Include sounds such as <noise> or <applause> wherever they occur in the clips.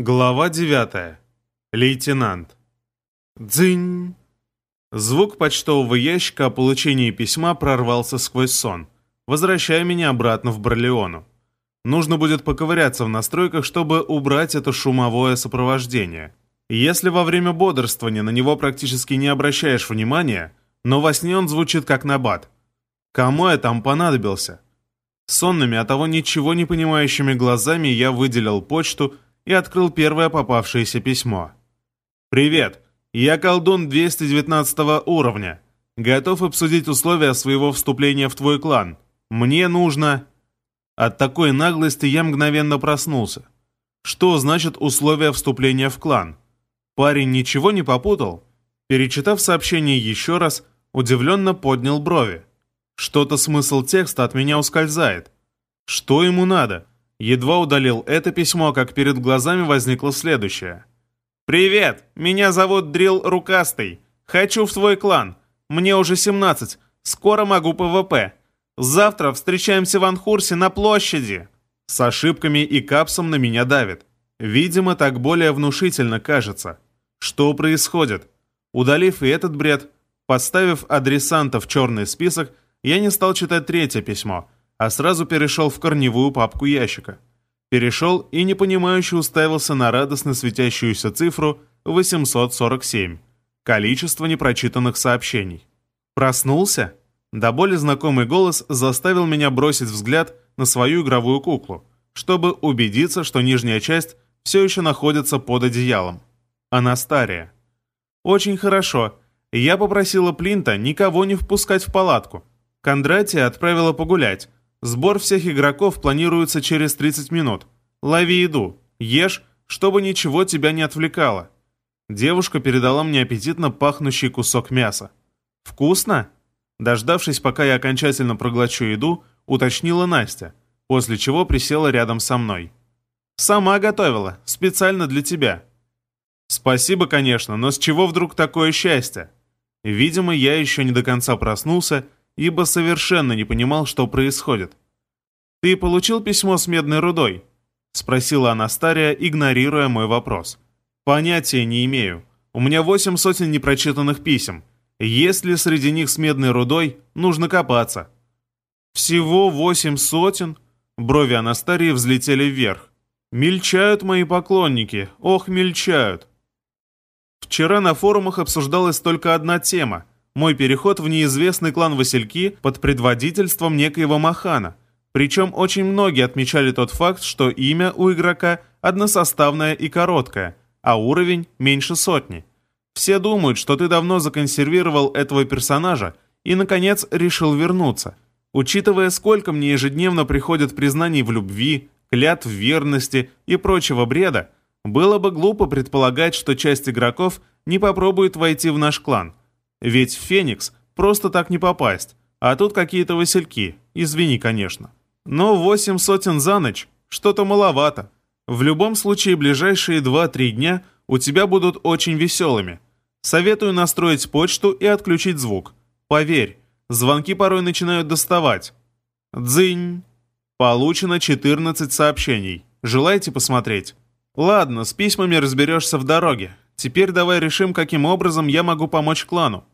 Глава 9. Лейтенант. Дзынь. Звук почтового ящика о получении письма прорвался сквозь сон, возвращая меня обратно в Барлеону. Нужно будет поковыряться в настройках, чтобы убрать это шумовое сопровождение. Если во время бодрствования на него практически не обращаешь внимания, но во сне он звучит как набат. Кому я там понадобился? Сонными, а того ничего не понимающими глазами я выделил почту и открыл первое попавшееся письмо. «Привет, я колдун 219 уровня. Готов обсудить условия своего вступления в твой клан. Мне нужно...» От такой наглости я мгновенно проснулся. Что значит условия вступления в клан? Парень ничего не попутал? Перечитав сообщение еще раз, удивленно поднял брови. Что-то смысл текста от меня ускользает. Что ему надо? Едва удалил это письмо, как перед глазами возникло следующее. «Привет! Меня зовут Дрил Рукастый. Хочу в твой клан. Мне уже 17. Скоро могу ПВП. Завтра встречаемся в Анхурсе на площади». С ошибками и капсом на меня давит. Видимо, так более внушительно кажется. Что происходит? Удалив и этот бред, поставив адресанта в черный список, я не стал читать третье письмо — а сразу перешел в корневую папку ящика. Перешел и непонимающе уставился на радостно светящуюся цифру 847. Количество непрочитанных сообщений. Проснулся? До боли знакомый голос заставил меня бросить взгляд на свою игровую куклу, чтобы убедиться, что нижняя часть все еще находится под одеялом. Анастария. Очень хорошо. Я попросила Плинта никого не впускать в палатку. Кондратия отправила погулять, Сбор всех игроков планируется через 30 минут. Лови еду, ешь, чтобы ничего тебя не отвлекало. Девушка передала мне аппетитно пахнущий кусок мяса. «Вкусно?» Дождавшись, пока я окончательно проглочу еду, уточнила Настя, после чего присела рядом со мной. «Сама готовила, специально для тебя». «Спасибо, конечно, но с чего вдруг такое счастье?» Видимо, я еще не до конца проснулся ибо совершенно не понимал, что происходит. «Ты получил письмо с медной рудой?» — спросила Анастария, игнорируя мой вопрос. «Понятия не имею. У меня восемь сотен непрочитанных писем. Если среди них с медной рудой, нужно копаться». «Всего восемь сотен?» Брови Анастарии взлетели вверх. «Мельчают мои поклонники, ох, мельчают!» Вчера на форумах обсуждалась только одна тема — мой переход в неизвестный клан Васильки под предводительством некоего Махана. Причем очень многие отмечали тот факт, что имя у игрока односоставное и короткое, а уровень меньше сотни. Все думают, что ты давно законсервировал этого персонажа и, наконец, решил вернуться. Учитывая, сколько мне ежедневно приходит признаний в любви, клятв верности и прочего бреда, было бы глупо предполагать, что часть игроков не попробует войти в наш клан. Ведь в Феникс просто так не попасть, а тут какие-то васильки, извини, конечно. Но восемь сотен за ночь что-то маловато. В любом случае, ближайшие 2-3 дня у тебя будут очень веселыми. Советую настроить почту и отключить звук. Поверь, звонки порой начинают доставать. Дзынь. Получено 14 сообщений. Желаете посмотреть? Ладно, с письмами разберешься в дороге. Теперь давай решим, каким образом я могу помочь клану.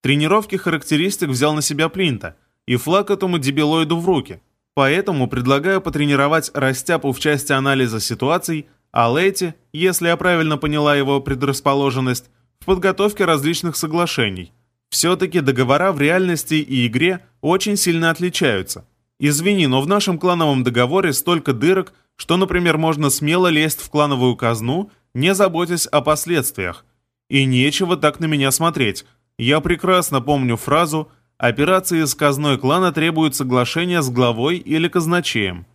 Тренировки характеристик взял на себя Плинта, и флаг этому дебилоиду в руки. Поэтому предлагаю потренировать Растяпу в части анализа ситуаций, а Лэти, если я правильно поняла его предрасположенность, в подготовке различных соглашений. Все-таки договора в реальности и игре очень сильно отличаются. Извини, но в нашем клановом договоре столько дырок, что, например, можно смело лезть в клановую казну – не заботясь о последствиях. И нечего так на меня смотреть. Я прекрасно помню фразу «Операции с казной клана требуют соглашения с главой или казначеем».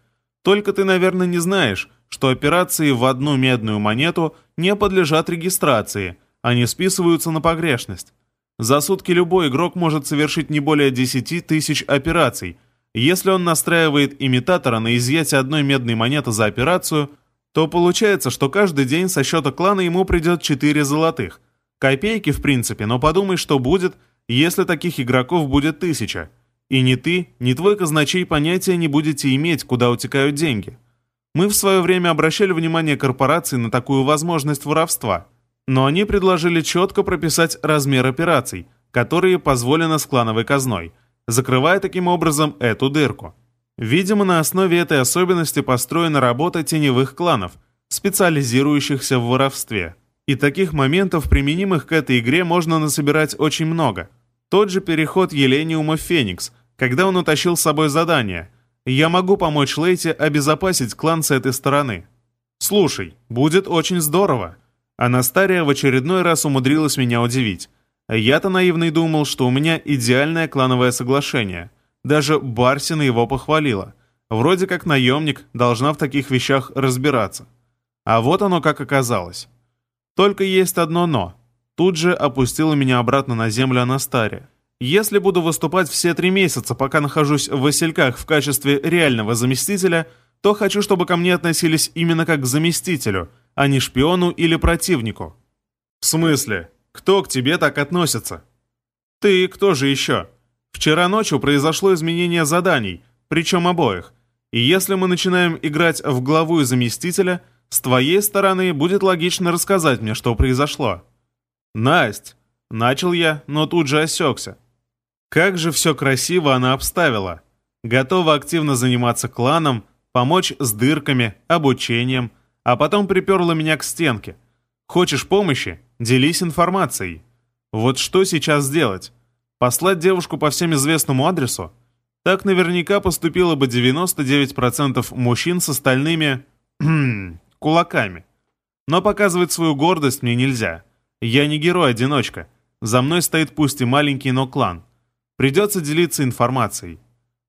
Только ты, наверное, не знаешь, что операции в одну медную монету не подлежат регистрации, они списываются на погрешность. За сутки любой игрок может совершить не более 10 тысяч операций. Если он настраивает имитатора на изъятие одной медной монеты за операцию – то получается, что каждый день со счета клана ему придет 4 золотых. Копейки, в принципе, но подумай, что будет, если таких игроков будет тысяча. И ни ты, ни твой казначей понятия не будете иметь, куда утекают деньги. Мы в свое время обращали внимание корпораций на такую возможность воровства, но они предложили четко прописать размер операций, которые позволены с клановой казной, закрывая таким образом эту дырку. Видимо, на основе этой особенности построена работа теневых кланов, специализирующихся в воровстве. И таких моментов, применимых к этой игре, можно насобирать очень много. Тот же переход Елениума в Феникс, когда он утащил с собой задание – я могу помочь Лейте обезопасить клан с этой стороны. Слушай, будет очень здорово. Анастария в очередной раз умудрилась меня удивить. Я-то наивный думал, что у меня идеальное клановое соглашение. Даже Барсина его похвалила. Вроде как наемник должна в таких вещах разбираться. А вот оно как оказалось. Только есть одно «но». Тут же опустила меня обратно на землю Анастария. Если буду выступать все три месяца, пока нахожусь в Васильках в качестве реального заместителя, то хочу, чтобы ко мне относились именно как к заместителю, а не шпиону или противнику. В смысле? Кто к тебе так относится? Ты кто же еще? Вчера ночью произошло изменение заданий, причем обоих. И если мы начинаем играть в главу и заместителя, с твоей стороны будет логично рассказать мне, что произошло. Насть, начал я, но тут же осекся. Как же все красиво она обставила. Готова активно заниматься кланом, помочь с дырками, обучением, а потом приперла меня к стенке. Хочешь помощи? Делись информацией. Вот что сейчас сделать? Послать девушку по всем известному адресу? Так наверняка поступило бы 99% мужчин с остальными... <clears throat> кулаками. Но показывать свою гордость мне нельзя. Я не герой-одиночка. За мной стоит пусть и маленький, но клан. Придется делиться информацией.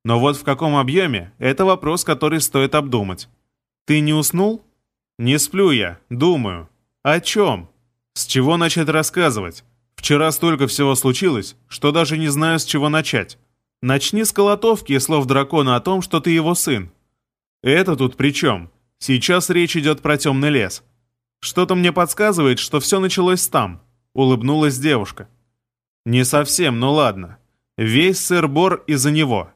Но вот в каком объеме – это вопрос, который стоит обдумать. Ты не уснул? Не сплю я, думаю. О чем? С чего начать рассказывать? Вчера столько всего случилось, что даже не знаю, с чего начать. Начни с колотовки и слов дракона о том, что ты его сын. Это тут при чем? Сейчас речь идет про темный лес. Что-то мне подсказывает, что все началось там, улыбнулась девушка. Не совсем, но ладно. Весь сыр-бор из-за него.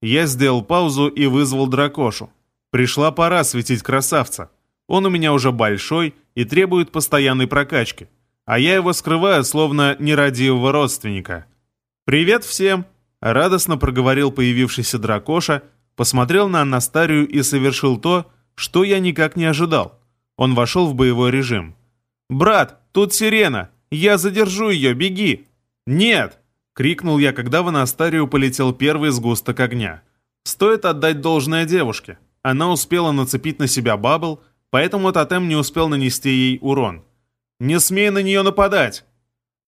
Я сделал паузу и вызвал дракошу. Пришла пора светить красавца. Он у меня уже большой и требует постоянной прокачки. А я его скрываю, словно нерадивого родственника. «Привет всем!» — радостно проговорил появившийся дракоша, посмотрел на Анастарию и совершил то, что я никак не ожидал. Он вошел в боевой режим. «Брат, тут сирена! Я задержу ее, беги!» «Нет!» Крикнул я, когда в Анастарию полетел первый сгусток огня. Стоит отдать должное девушке. Она успела нацепить на себя бабл, поэтому тотем не успел нанести ей урон. «Не смей на нее нападать!»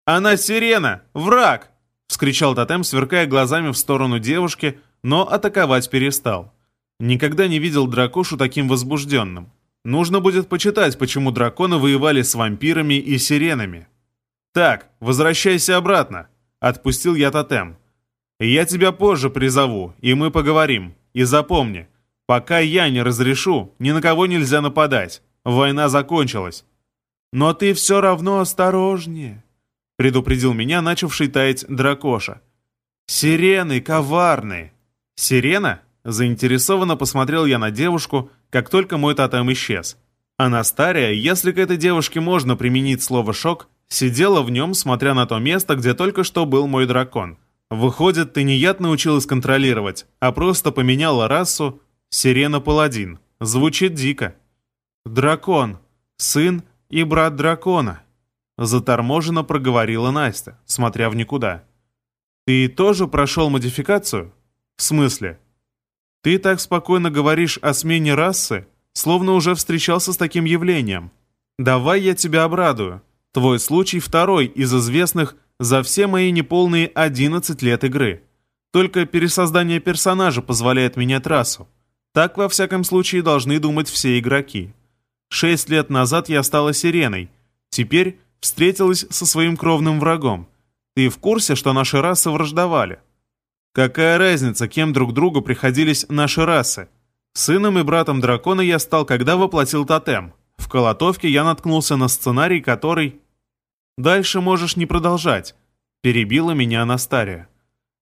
«Она сирена! Враг!» — вскричал тотем, сверкая глазами в сторону девушки, но атаковать перестал. Никогда не видел дракошу таким возбужденным. Нужно будет почитать, почему драконы воевали с вампирами и сиренами. «Так, возвращайся обратно!» Отпустил я тотем. «Я тебя позже призову, и мы поговорим. И запомни, пока я не разрешу, ни на кого нельзя нападать. Война закончилась». «Но ты все равно осторожнее», — предупредил меня начавший таять дракоша. «Сирены коварные». «Сирена?» — заинтересованно посмотрел я на девушку, как только мой тотем исчез. Анастария, если к этой девушке можно применить слово «шок», Сидела в нем, смотря на то место, где только что был мой дракон. Выходит, ты не яд научилась контролировать, а просто поменяла расу Сирена-паладин. Звучит дико. Дракон. Сын и брат дракона. Заторможенно проговорила Настя, смотря в никуда. Ты тоже прошел модификацию? В смысле? Ты так спокойно говоришь о смене расы, словно уже встречался с таким явлением. Давай я тебя обрадую. Твой случай второй из известных за все мои неполные 11 лет игры. Только пересоздание персонажа позволяет менять расу. Так, во всяком случае, должны думать все игроки. Шесть лет назад я стала сиреной. Теперь встретилась со своим кровным врагом. Ты в курсе, что наши расы враждовали? Какая разница, кем друг другу приходились наши расы? Сыном и братом дракона я стал, когда воплотил тотем. В Колотовке я наткнулся на сценарий, который... «Дальше можешь не продолжать», — перебила меня Анастария.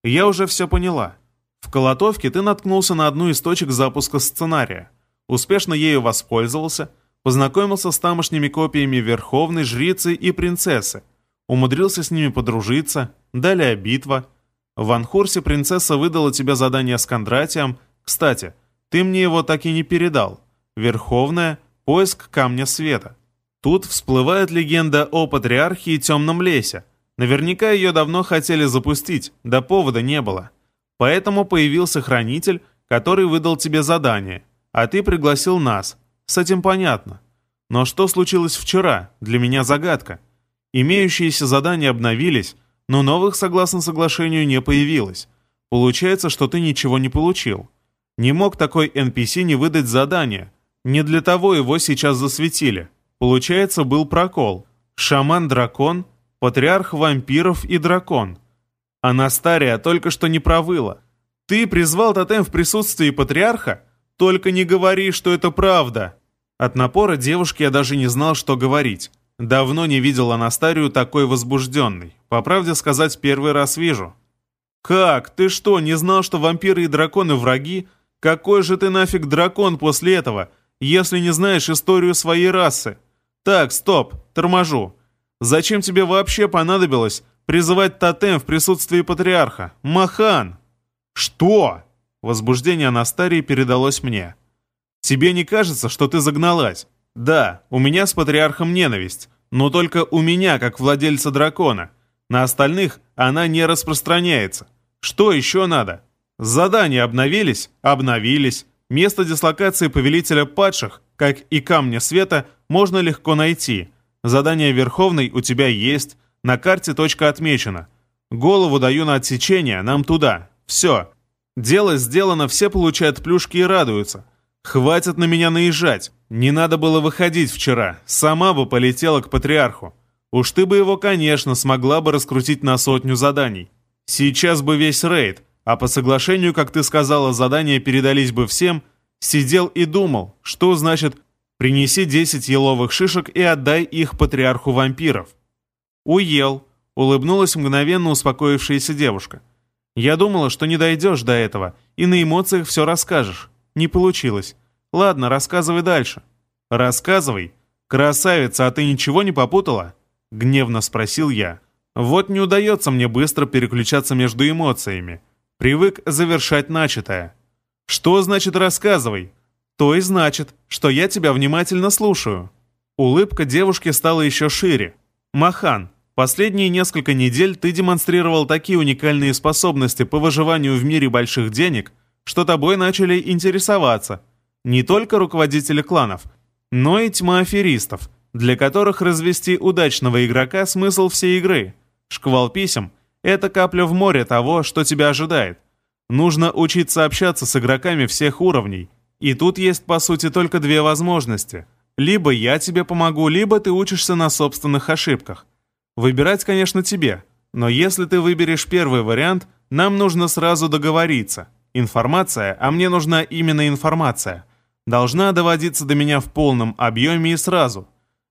«Я уже все поняла. В Колотовке ты наткнулся на одну из точек запуска сценария. Успешно ею воспользовался, познакомился с тамошними копиями Верховной, Жрицы и Принцессы, умудрился с ними подружиться, далее битва. В Анхурсе принцесса выдала тебе задание с Кондратием. Кстати, ты мне его так и не передал. Верховная — поиск Камня Света. Тут всплывает легенда о Патриархе и Темном Лесе. Наверняка ее давно хотели запустить, да повода не было. Поэтому появился Хранитель, который выдал тебе задание, а ты пригласил нас. С этим понятно. Но что случилось вчера, для меня загадка. Имеющиеся задания обновились, но новых, согласно соглашению, не появилось. Получается, что ты ничего не получил. Не мог такой NPC не выдать задание. Не для того его сейчас засветили. Получается, был прокол. Шаман-дракон, патриарх вампиров и дракон. Анастария только что не провыла. Ты призвал тотем в присутствии патриарха? Только не говори, что это правда. От напора девушки я даже не знал, что говорить. Давно не видел Анастарию такой возбужденной. По правде сказать, первый раз вижу. «Как? Ты что, не знал, что вампиры и драконы враги? Какой же ты нафиг дракон после этого, если не знаешь историю своей расы? Так, стоп, торможу. Зачем тебе вообще понадобилось призывать тотем в присутствии патриарха? Махан!» «Что?» Возбуждение Анастарии передалось мне. «Тебе не кажется, что ты загналась? Да, у меня с патриархом ненависть, но только у меня, как владельца дракона. На остальных она не распространяется. Что еще надо? Задания обновились? Обновились. Место дислокации повелителя падших, как и камня света, можно легко найти. Задание Верховной у тебя есть, на карте точка отмечена. Голову даю на отсечение, нам туда. Все. Дело сделано, все получают плюшки и радуются. Хватит на меня наезжать. Не надо было выходить вчера. Сама бы полетела к патриарху. Уж ты бы его, конечно, смогла бы раскрутить на сотню заданий. Сейчас бы весь рейд, а по соглашению, как ты сказала, задания передались бы всем, сидел и думал, что значит «принеси 10 еловых шишек и отдай их патриарху вампиров». «Уел», — улыбнулась мгновенно успокоившаяся девушка. «Я думала, что не дойдешь до этого, и на эмоциях все расскажешь. Не получилось. Ладно, рассказывай дальше. Рассказывай. Красавица, а ты ничего не попутала? Гневно спросил я. Вот не удается мне быстро переключаться между эмоциями. Привык завершать начатое. Что значит рассказывай? То и значит, что я тебя внимательно слушаю. Улыбка девушки стала еще шире. Махан, последние несколько недель ты демонстрировал такие уникальные способности по выживанию в мире больших денег – что тобой начали интересоваться не только руководители кланов, но и тьма аферистов, для которых развести удачного игрока смысл всей игры. Шквал писем — это капля в море того, что тебя ожидает. Нужно учиться общаться с игроками всех уровней. И тут есть, по сути, только две возможности. Либо я тебе помогу, либо ты учишься на собственных ошибках. Выбирать, конечно, тебе. Но если ты выберешь первый вариант, нам нужно сразу договориться. Информация, а мне нужна именно информация, должна доводиться до меня в полном объеме и сразу.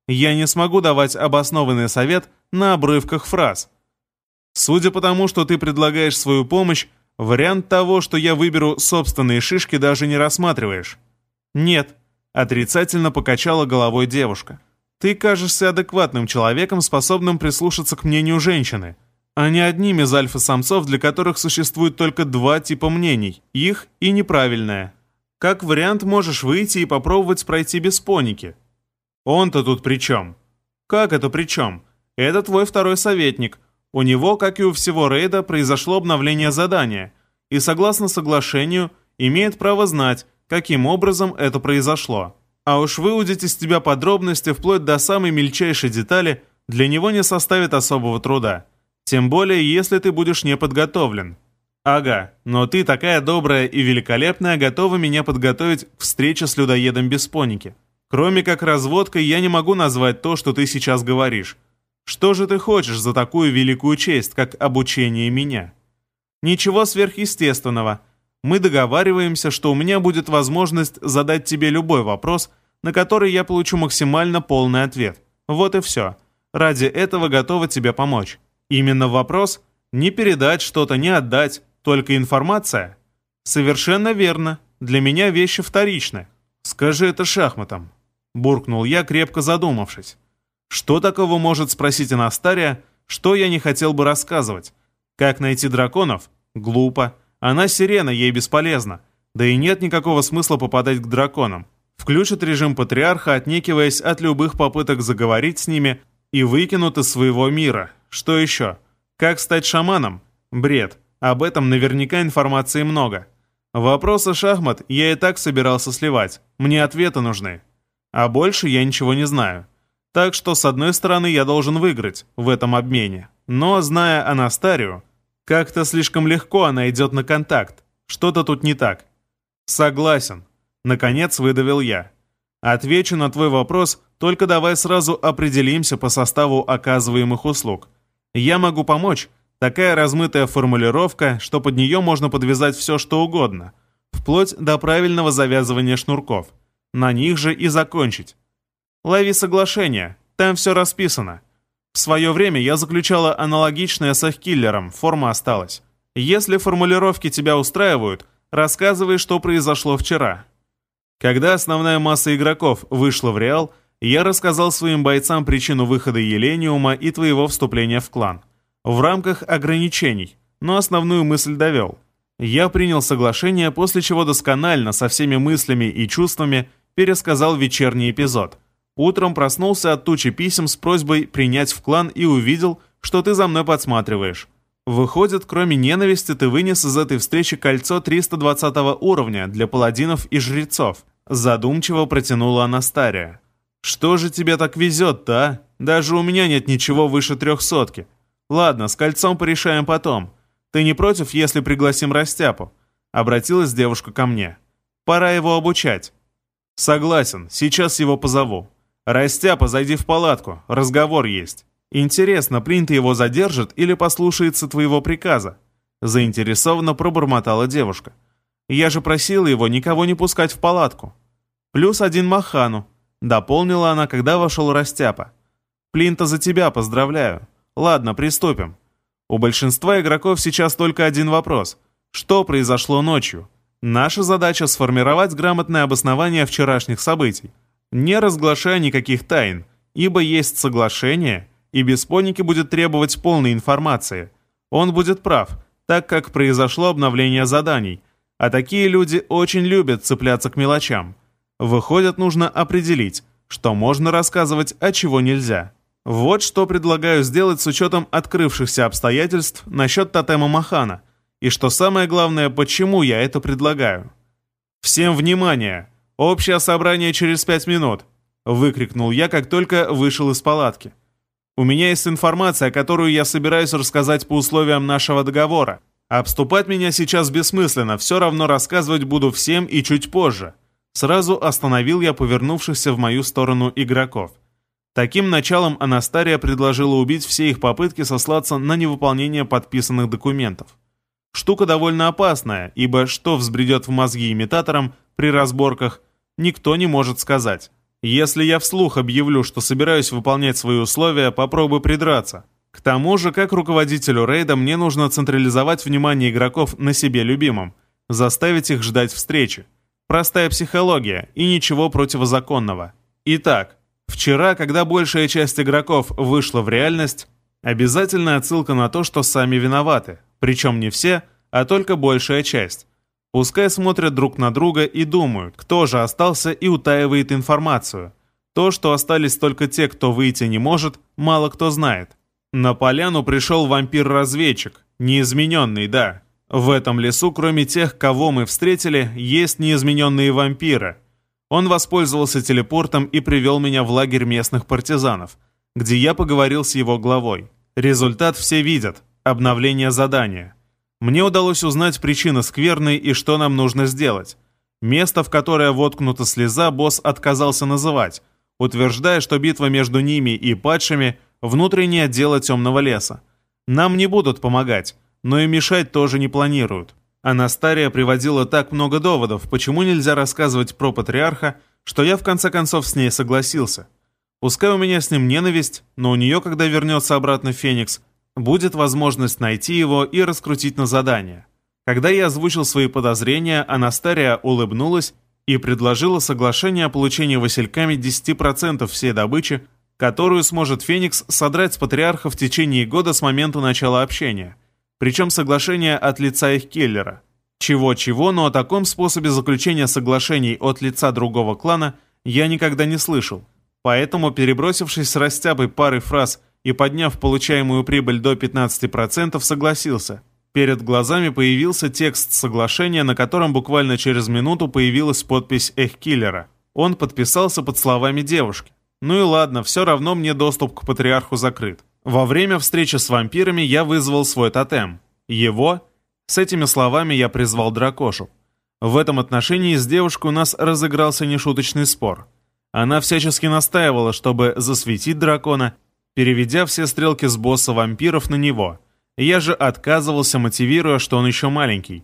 Я не смогу давать обоснованный совет на обрывках фраз. Судя по тому, что ты предлагаешь свою помощь, вариант того, что я выберу собственные шишки, даже не рассматриваешь. Нет, отрицательно покачала головой девушка. Ты кажешься адекватным человеком, способным прислушаться к мнению женщины а не одним из альфа-самцов, для которых существует только два типа мнений – их и неправильное. Как вариант можешь выйти и попробовать пройти без поники. Он-то тут при чем? Как это при чем? Это твой второй советник. У него, как и у всего рейда, произошло обновление задания, и согласно соглашению имеет право знать, каким образом это произошло. А уж выудить из тебя подробности вплоть до самой мельчайшей детали для него не составит особого труда. Тем более, если ты будешь не подготовлен. Ага, но ты такая добрая и великолепная, готова меня подготовить к встрече с людоедом без поники. Кроме как разводкой, я не могу назвать то, что ты сейчас говоришь. Что же ты хочешь за такую великую честь, как обучение меня? Ничего сверхъестественного. Мы договариваемся, что у меня будет возможность задать тебе любой вопрос, на который я получу максимально полный ответ. Вот и все. Ради этого готова тебе помочь. Именно вопрос «не передать что-то, не отдать, только информация». Совершенно верно. Для меня вещи вторичны. «Скажи это шахматом», — буркнул я, крепко задумавшись. «Что такого может спросить Анастария, что я не хотел бы рассказывать? Как найти драконов? Глупо. Она сирена, ей бесполезна. Да и нет никакого смысла попадать к драконам. Включат режим патриарха, отнекиваясь от любых попыток заговорить с ними, и выкинут из своего мира. Что еще? Как стать шаманом? Бред. Об этом наверняка информации много. Вопросы шахмат я и так собирался сливать. Мне ответы нужны. А больше я ничего не знаю. Так что, с одной стороны, я должен выиграть в этом обмене. Но, зная Анастарию, как-то слишком легко она идет на контакт. Что-то тут не так. Согласен. Наконец выдавил я. Отвечу на твой вопрос, только давай сразу определимся по составу оказываемых услуг. Я могу помочь. Такая размытая формулировка, что под нее можно подвязать все, что угодно. Вплоть до правильного завязывания шнурков. На них же и закончить. Лови соглашение, там все расписано. В свое время я заключала аналогичное с Ахкиллером, форма осталась. Если формулировки тебя устраивают, рассказывай, что произошло вчера. Когда основная масса игроков вышла в Реал, я рассказал своим бойцам причину выхода Елениума и твоего вступления в клан. В рамках ограничений, но основную мысль довел. Я принял соглашение, после чего досконально, со всеми мыслями и чувствами, пересказал вечерний эпизод – Утром проснулся от тучи писем с просьбой принять в клан и увидел, что ты за мной подсматриваешь. Выходит, кроме ненависти, ты вынес из этой встречи кольцо 320 уровня для паладинов и жрецов. Задумчиво протянула Анастария. Что же тебе так везет-то, а? Даже у меня нет ничего выше трехсотки. Ладно, с кольцом порешаем потом. Ты не против, если пригласим Растяпу? Обратилась девушка ко мне. Пора его обучать. Согласен, сейчас его позову. «Растяпа, зайди в палатку, разговор есть. Интересно, Принт его задержит или послушается твоего приказа?» Заинтересованно пробормотала девушка. «Я же просила его никого не пускать в палатку. Плюс один Махану», — дополнила она, когда вошел Растяпа. «Плинта за тебя поздравляю. Ладно, приступим. У большинства игроков сейчас только один вопрос. Что произошло ночью? Наша задача — сформировать грамотное обоснование вчерашних событий не разглашая никаких тайн, ибо есть соглашение, и Беспоники будет требовать полной информации. Он будет прав, так как произошло обновление заданий, а такие люди очень любят цепляться к мелочам. Выходит, нужно определить, что можно рассказывать, а чего нельзя. Вот что предлагаю сделать с учетом открывшихся обстоятельств насчет тотема Махана, и что самое главное, почему я это предлагаю. Всем внимание! «Общее собрание через пять минут!» — выкрикнул я, как только вышел из палатки. «У меня есть информация, которую я собираюсь рассказать по условиям нашего договора. Обступать меня сейчас бессмысленно, все равно рассказывать буду всем и чуть позже». Сразу остановил я повернувшихся в мою сторону игроков. Таким началом Анастария предложила убить все их попытки сослаться на невыполнение подписанных документов. Штука довольно опасная, ибо что взбредет в мозги имитаторам при разборках, никто не может сказать. Если я вслух объявлю, что собираюсь выполнять свои условия, попробуй придраться. К тому же, как руководителю рейда, мне нужно централизовать внимание игроков на себе любимом, заставить их ждать встречи. Простая психология и ничего противозаконного. Итак, вчера, когда большая часть игроков вышла в реальность, обязательная отсылка на то, что сами виноваты, причем не все, а только большая часть. Пускай смотрят друг на друга и думают, кто же остался и утаивает информацию. То, что остались только те, кто выйти не может, мало кто знает. На поляну пришел вампир-разведчик, неизмененный, да. В этом лесу, кроме тех, кого мы встретили, есть неизмененные вампиры. Он воспользовался телепортом и привел меня в лагерь местных партизанов, где я поговорил с его главой. Результат все видят. Обновление задания. Мне удалось узнать причины скверны и что нам нужно сделать. Место, в которое воткнута слеза, босс отказался называть, утверждая, что битва между ними и падшими – внутреннее дело темного леса. Нам не будут помогать, но и мешать тоже не планируют. Анастария приводила так много доводов, почему нельзя рассказывать про патриарха, что я в конце концов с ней согласился. Пускай у меня с ним ненависть, но у нее, когда вернется обратно Феникс, будет возможность найти его и раскрутить на задание. Когда я озвучил свои подозрения, Анастария улыбнулась и предложила соглашение о получении васильками 10% всей добычи, которую сможет Феникс содрать с патриарха в течение года с момента начала общения. Причем соглашение от лица их киллера. Чего-чего, но о таком способе заключения соглашений от лица другого клана я никогда не слышал. Поэтому, перебросившись с растяпой парой фраз и подняв получаемую прибыль до 15%, согласился. Перед глазами появился текст соглашения, на котором буквально через минуту появилась подпись «Эхкиллера». Он подписался под словами девушки. Ну и ладно, все равно мне доступ к патриарху закрыт. Во время встречи с вампирами я вызвал свой тотем. Его? С этими словами я призвал дракошу. В этом отношении с девушкой у нас разыгрался нешуточный спор. Она всячески настаивала, чтобы засветить дракона, переведя все стрелки с босса вампиров на него. Я же отказывался, мотивируя, что он еще маленький.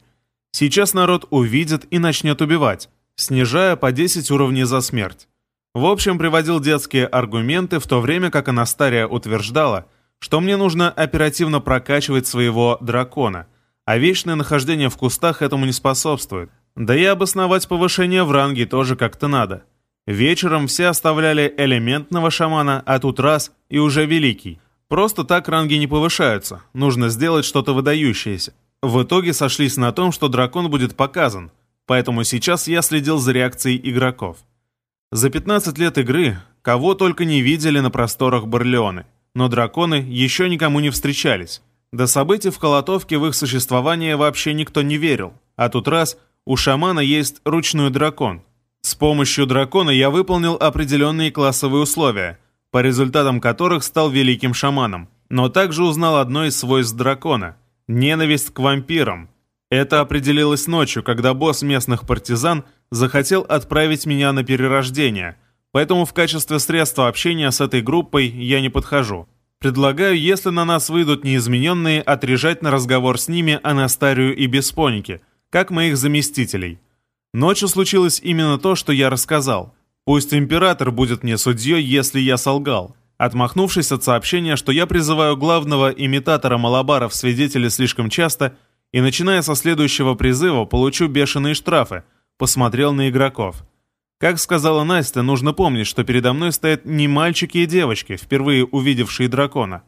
Сейчас народ увидит и начнет убивать, снижая по 10 уровней за смерть. В общем, приводил детские аргументы, в то время как Анастария утверждала, что мне нужно оперативно прокачивать своего дракона, а вечное нахождение в кустах этому не способствует. Да и обосновать повышение в ранге тоже как-то надо. Вечером все оставляли элементного шамана, а тут раз и уже великий. Просто так ранги не повышаются, нужно сделать что-то выдающееся. В итоге сошлись на том, что дракон будет показан, поэтому сейчас я следил за реакцией игроков. За 15 лет игры кого только не видели на просторах Барлеоны, но драконы еще никому не встречались. До событий в Колотовке в их существование вообще никто не верил, а тут раз у шамана есть ручной дракон, с помощью дракона я выполнил определенные классовые условия, по результатам которых стал великим шаманом, но также узнал одно из свойств дракона – ненависть к вампирам. Это определилось ночью, когда босс местных партизан захотел отправить меня на перерождение, поэтому в качестве средства общения с этой группой я не подхожу. Предлагаю, если на нас выйдут неизмененные, отрежать на разговор с ними Анастарию и Беспоники, как моих заместителей – Ночью случилось именно то, что я рассказал. Пусть император будет мне судьей, если я солгал. Отмахнувшись от сообщения, что я призываю главного имитатора малабаров свидетели слишком часто, и начиная со следующего призыва получу бешеные штрафы, посмотрел на игроков. Как сказала Настя, нужно помнить, что передо мной стоят не мальчики и девочки, впервые увидевшие дракона,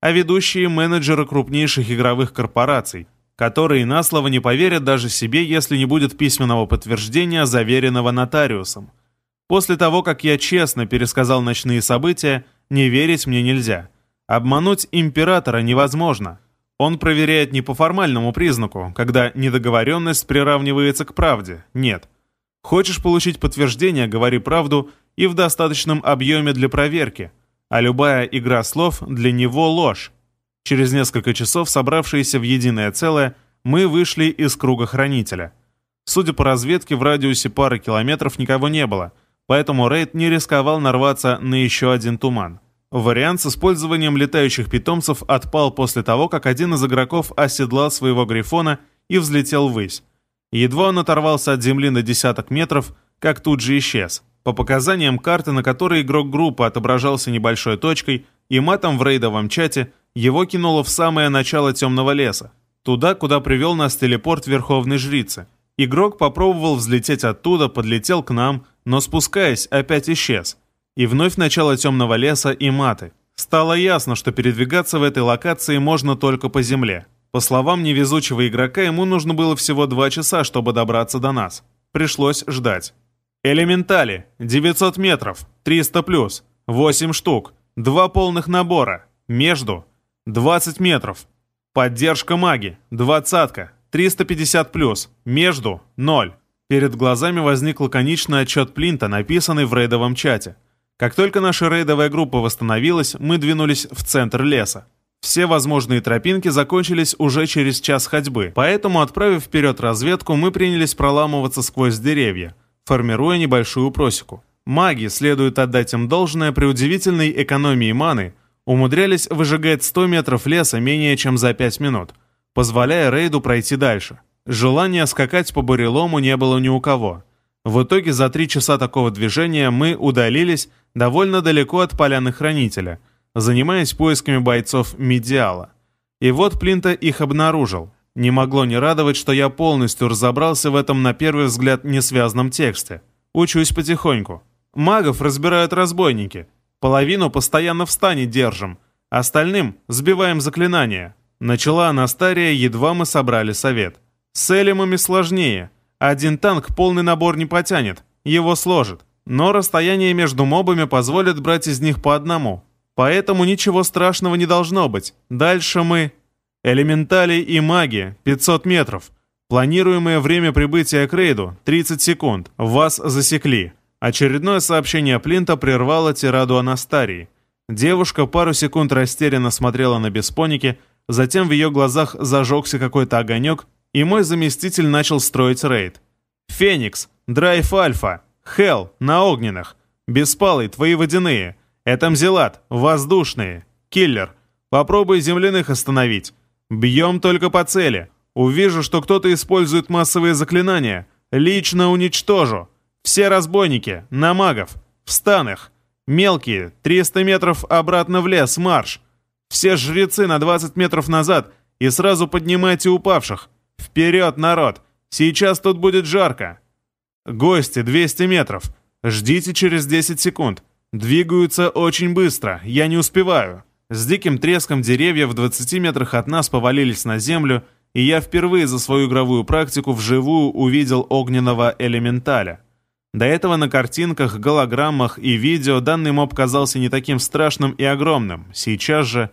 а ведущие менеджеры крупнейших игровых корпораций, которые на слово не поверят даже себе, если не будет письменного подтверждения, заверенного нотариусом. После того, как я честно пересказал ночные события, не верить мне нельзя. Обмануть императора невозможно. Он проверяет не по формальному признаку, когда недоговоренность приравнивается к правде. Нет. Хочешь получить подтверждение, говори правду и в достаточном объеме для проверки. А любая игра слов для него ложь. Через несколько часов, собравшиеся в единое целое, мы вышли из круга хранителя. Судя по разведке, в радиусе пары километров никого не было, поэтому рейд не рисковал нарваться на еще один туман. Вариант с использованием летающих питомцев отпал после того, как один из игроков оседлал своего грифона и взлетел ввысь. Едва он оторвался от земли на десяток метров, как тут же исчез. По показаниям карты, на которой игрок группы отображался небольшой точкой, и матом в рейдовом чате – его кинуло в самое начало темного леса, туда, куда привел нас телепорт Верховной Жрицы. Игрок попробовал взлететь оттуда, подлетел к нам, но спускаясь, опять исчез. И вновь начало темного леса и маты. Стало ясно, что передвигаться в этой локации можно только по земле. По словам невезучего игрока, ему нужно было всего два часа, чтобы добраться до нас. Пришлось ждать. Элементали. 900 метров. 300 плюс. 8 штук. Два полных набора. Между. 20 метров. Поддержка маги. Двадцатка. 350 плюс. Между. 0. Перед глазами возник лаконичный отчет Плинта, написанный в рейдовом чате. Как только наша рейдовая группа восстановилась, мы двинулись в центр леса. Все возможные тропинки закончились уже через час ходьбы, поэтому, отправив вперед разведку, мы принялись проламываться сквозь деревья, формируя небольшую просеку. Маги, следует отдать им должное, при удивительной экономии маны – умудрялись выжигать 100 метров леса менее чем за 5 минут, позволяя рейду пройти дальше. Желания скакать по бурелому не было ни у кого. В итоге за 3 часа такого движения мы удалились довольно далеко от поляны Хранителя, занимаясь поисками бойцов Медиала. И вот Плинта их обнаружил. Не могло не радовать, что я полностью разобрался в этом на первый взгляд несвязном тексте. Учусь потихоньку. Магов разбирают разбойники. Половину постоянно в стане держим. Остальным сбиваем заклинания. Начала Анастария, едва мы собрали совет. С элемами сложнее. Один танк полный набор не потянет. Его сложит. Но расстояние между мобами позволит брать из них по одному. Поэтому ничего страшного не должно быть. Дальше мы... Элементали и маги, 500 метров. Планируемое время прибытия к рейду — 30 секунд. Вас засекли. Очередное сообщение Плинта прервало тираду Анастарии. Девушка пару секунд растерянно смотрела на беспоники, затем в ее глазах зажегся какой-то огонек, и мой заместитель начал строить рейд. «Феникс! Драйв Альфа! Хелл! На огненных! Беспалый, твои водяные! Этамзелат! Воздушные! Киллер! Попробуй земляных остановить! Бьем только по цели. Увижу, что кто-то использует массовые заклинания. Лично уничтожу. Все разбойники, на магов. Встан их. Мелкие, 300 метров обратно в лес, марш. Все жрецы на 20 метров назад и сразу поднимайте упавших. Вперед, народ. Сейчас тут будет жарко. Гости, 200 метров. Ждите через 10 секунд. Двигаются очень быстро, я не успеваю. С диким треском деревья в 20 метрах от нас повалились на землю, и я впервые за свою игровую практику вживую увидел огненного элементаля. До этого на картинках, голограммах и видео данный моб казался не таким страшным и огромным. Сейчас же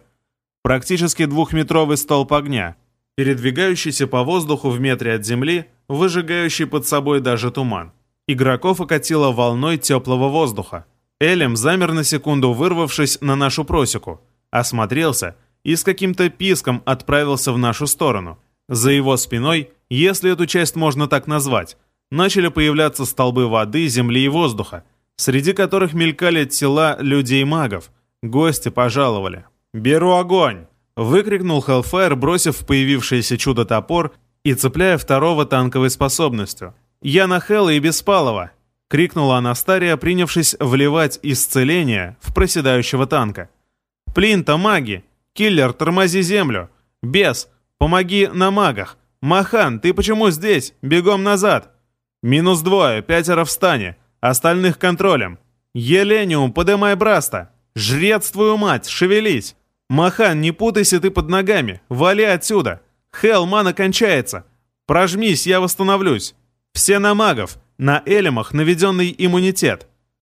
практически двухметровый столб огня, передвигающийся по воздуху в метре от земли, выжигающий под собой даже туман. Игроков окатило волной теплого воздуха. Элем замер на секунду, вырвавшись на нашу просеку осмотрелся и с каким-то писком отправился в нашу сторону. За его спиной, если эту часть можно так назвать, начали появляться столбы воды, земли и воздуха, среди которых мелькали тела людей-магов. Гости пожаловали. «Беру огонь!» — выкрикнул Hellfire, бросив появившееся чудо топор и цепляя второго танковой способностью. «Я на Хелла и Беспалова!» — крикнула Анастария, принявшись вливать исцеление в проседающего танка. Плинта, маги! Киллер, тормози землю! Бес, помоги на магах! Махан, ты почему здесь? Бегом назад! Минус двое, пятеро в остальных контролем. Елениум, подымай браста! Жрец твою мать, шевелись! Махан, не путайся ты под ногами, вали отсюда! Хел, мана кончается! Прожмись, я восстановлюсь! Все на магов, на элемах наведенный иммунитет.